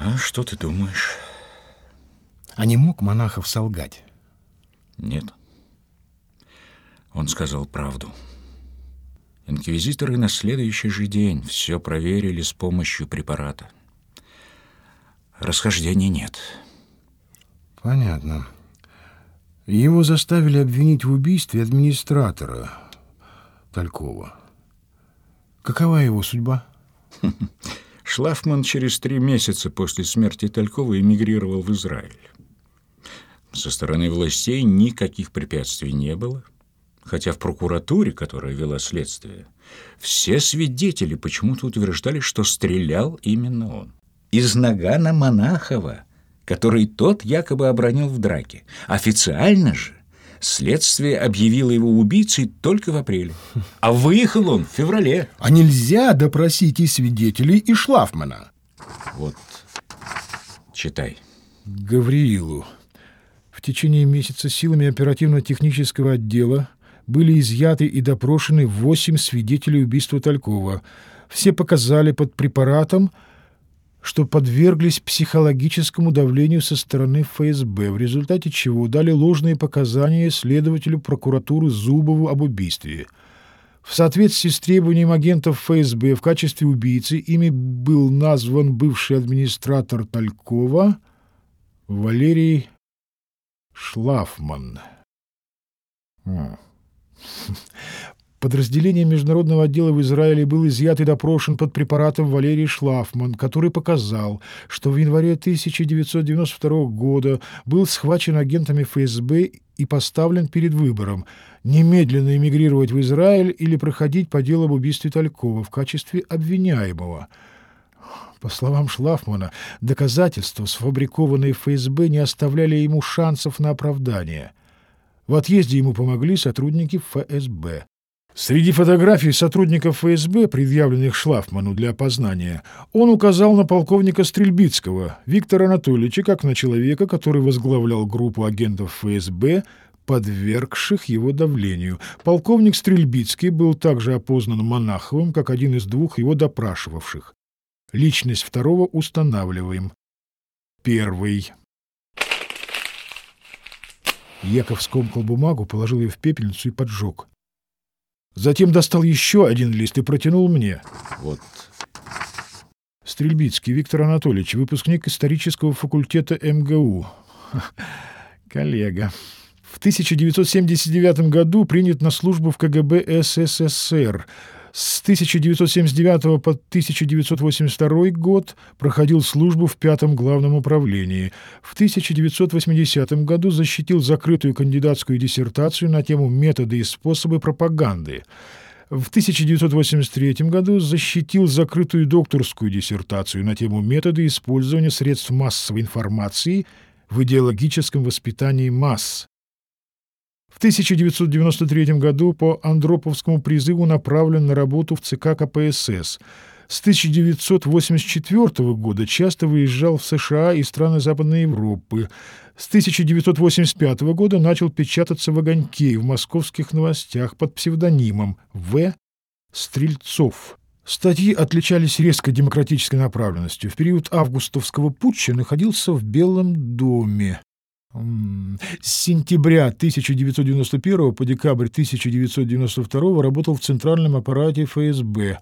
А что ты думаешь? А не мог монахов солгать? Нет. Он сказал правду. Инквизиторы на следующий же день все проверили с помощью препарата. Расхождений нет. Понятно. Его заставили обвинить в убийстве администратора Талькова. Какова его судьба? Шлафман через три месяца после смерти Талькова эмигрировал в Израиль. Со стороны властей никаких препятствий не было, хотя в прокуратуре, которая вела следствие, все свидетели почему-то утверждали, что стрелял именно он. Из нагана Монахова, который тот якобы обронил в драке. Официально же Следствие объявило его убийцей только в апреле. А выехал он в феврале. А нельзя допросить и свидетелей, и Шлафмана. Вот, читай. Гавриилу. В течение месяца силами оперативно-технического отдела были изъяты и допрошены восемь свидетелей убийства Талькова. Все показали под препаратом – что подверглись психологическому давлению со стороны ФСБ, в результате чего дали ложные показания следователю прокуратуры Зубову об убийстве. В соответствии с требованием агентов ФСБ в качестве убийцы ими был назван бывший администратор Талькова Валерий Шлафман. Подразделение международного отдела в Израиле был изъят и допрошен под препаратом Валерий Шлафман, который показал, что в январе 1992 года был схвачен агентами ФСБ и поставлен перед выбором немедленно эмигрировать в Израиль или проходить по делу об убийстве Талькова в качестве обвиняемого. По словам Шлафмана, доказательства, сфабрикованные ФСБ, не оставляли ему шансов на оправдание. В отъезде ему помогли сотрудники ФСБ. Среди фотографий сотрудников ФСБ, предъявленных Шлафману для опознания, он указал на полковника Стрельбицкого Виктора Анатольевича как на человека, который возглавлял группу агентов ФСБ, подвергших его давлению. Полковник Стрельбицкий был также опознан Монаховым как один из двух его допрашивавших. Личность второго устанавливаем. Первый. Яков скомкал бумагу, положил ее в пепельницу и поджег. Затем достал еще один лист и протянул мне. Вот. Стрельбицкий Виктор Анатольевич, выпускник исторического факультета МГУ. Коллега. В 1979 году принят на службу в КГБ СССР. С 1979 по 1982 год проходил службу в пятом главном управлении. В 1980 году защитил закрытую кандидатскую диссертацию на тему «Методы и способы пропаганды». В 1983 году защитил закрытую докторскую диссертацию на тему «Методы использования средств массовой информации в идеологическом воспитании масс». В 1993 году по Андроповскому призыву направлен на работу в ЦК КПСС. С 1984 года часто выезжал в США и страны Западной Европы. С 1985 года начал печататься в «Огоньке» в московских новостях под псевдонимом В. Стрельцов. Статьи отличались резко демократической направленностью. В период августовского путча находился в Белом доме. С сентября 1991 по декабрь 1992 работал в центральном аппарате ФСБ.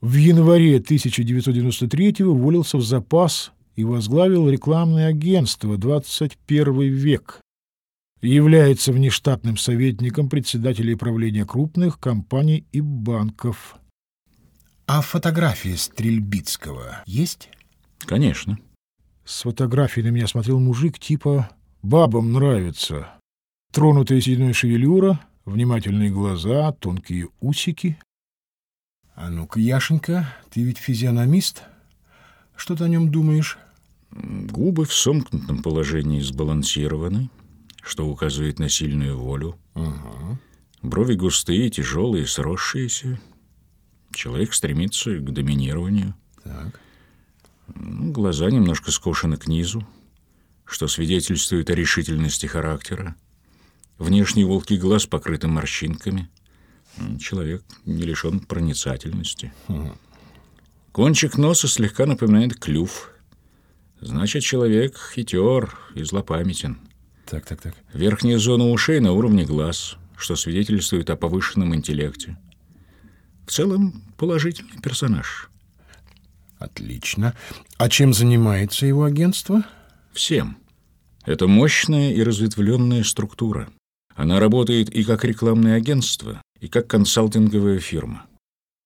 В январе 1993 уволился в запас и возглавил рекламное агентство «21 век». Является внештатным советником председателя правления крупных компаний и банков. А фотографии Стрельбицкого есть? Конечно. С фотографией на меня смотрел мужик типа Бабам нравится. Тронутая сединой шевелюра, внимательные глаза, тонкие усики. А ну-ка, Яшенька, ты ведь физиономист? Что ты о нем думаешь? Губы в сомкнутом положении сбалансированы, что указывает на сильную волю. Ага. Брови густые, тяжелые, сросшиеся. Человек стремится к доминированию. Так. Ну, глаза немножко скошены к низу, что свидетельствует о решительности характера. Внешний волки глаз покрыты морщинками. Человек не лишен проницательности. Кончик носа слегка напоминает клюв. Значит, человек хитер и злопамятен. Так, так, так. Верхняя зона ушей на уровне глаз, что свидетельствует о повышенном интеллекте. В целом, положительный персонаж. Отлично. А чем занимается его агентство? Всем. Это мощная и разветвленная структура. Она работает и как рекламное агентство, и как консалтинговая фирма.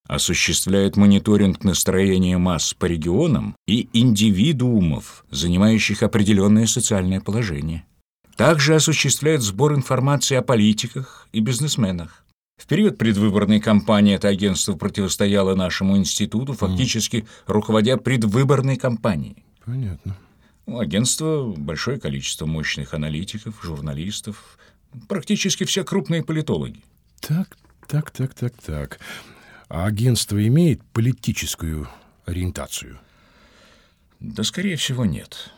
Осуществляет мониторинг настроения масс по регионам и индивидуумов, занимающих определенное социальное положение. Также осуществляет сбор информации о политиках и бизнесменах. В период предвыборной кампании это агентство противостояло нашему институту, фактически руководя предвыборной кампанией. Понятно. У агентства большое количество мощных аналитиков, журналистов, практически все крупные политологи. Так, так, так, так, так. А агентство имеет политическую ориентацию? Да, скорее всего, нет.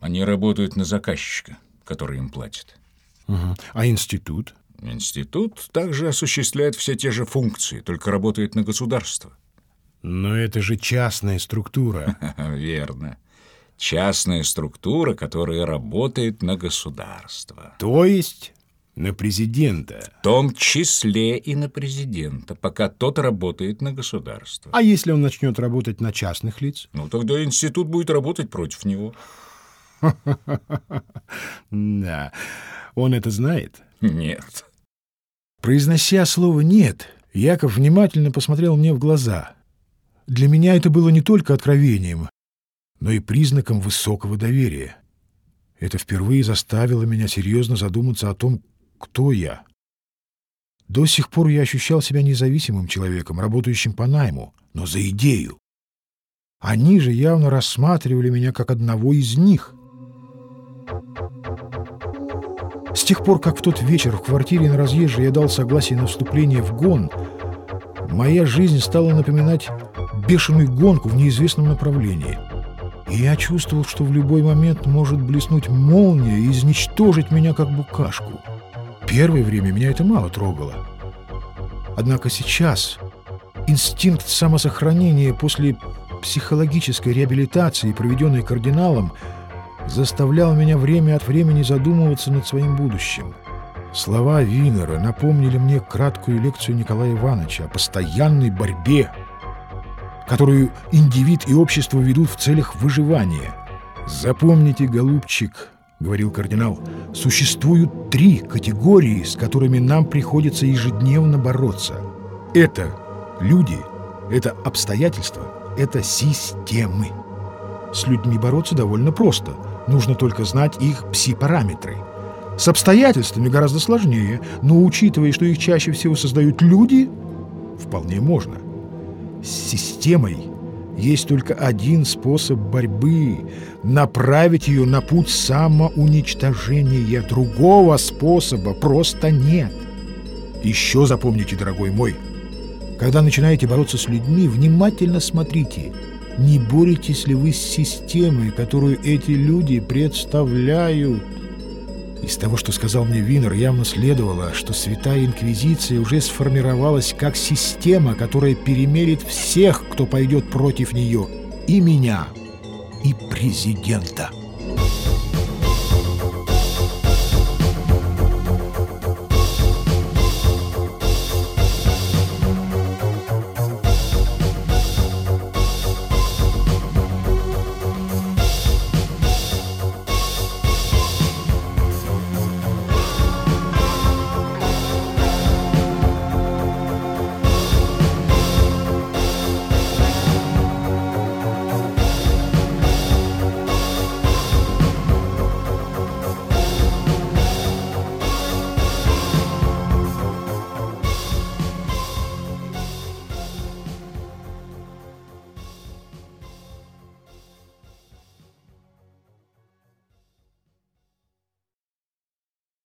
Они работают на заказчика, который им платит. Угу. А институт? Институт также осуществляет все те же функции, только работает на государство. Но это же частная структура. Верно. Частная структура, которая работает на государство. То есть на президента. В том числе и на президента, пока тот работает на государство. А если он начнет работать на частных лиц? Ну, тогда институт будет работать против него. Да. Он это знает? Нет. Произнося слово «нет», Яков внимательно посмотрел мне в глаза. Для меня это было не только откровением, но и признаком высокого доверия. Это впервые заставило меня серьезно задуматься о том, кто я. До сих пор я ощущал себя независимым человеком, работающим по найму, но за идею. Они же явно рассматривали меня как одного из них. С тех пор, как в тот вечер в квартире на разъезже я дал согласие на вступление в гон, моя жизнь стала напоминать бешеную гонку в неизвестном направлении. И я чувствовал, что в любой момент может блеснуть молния и изничтожить меня как букашку. Первое время меня это мало трогало. Однако сейчас инстинкт самосохранения после психологической реабилитации, проведенной кардиналом, заставлял меня время от времени задумываться над своим будущим. Слова Винера напомнили мне краткую лекцию Николая Ивановича о постоянной борьбе, которую индивид и общество ведут в целях выживания. Запомните, голубчик, — говорил кардинал, — существуют три категории, с которыми нам приходится ежедневно бороться. Это люди, это обстоятельства, это системы. С людьми бороться довольно просто. Нужно только знать их пси-параметры. С обстоятельствами гораздо сложнее, но учитывая, что их чаще всего создают люди, вполне можно. С системой есть только один способ борьбы — направить ее на путь самоуничтожения. Другого способа просто нет. Еще запомните, дорогой мой, когда начинаете бороться с людьми, внимательно смотрите, не боретесь ли вы с системой, которую эти люди представляют. Из того, что сказал мне Винер, явно следовало, что Святая Инквизиция уже сформировалась как система, которая перемерит всех, кто пойдет против нее, и меня, и президента.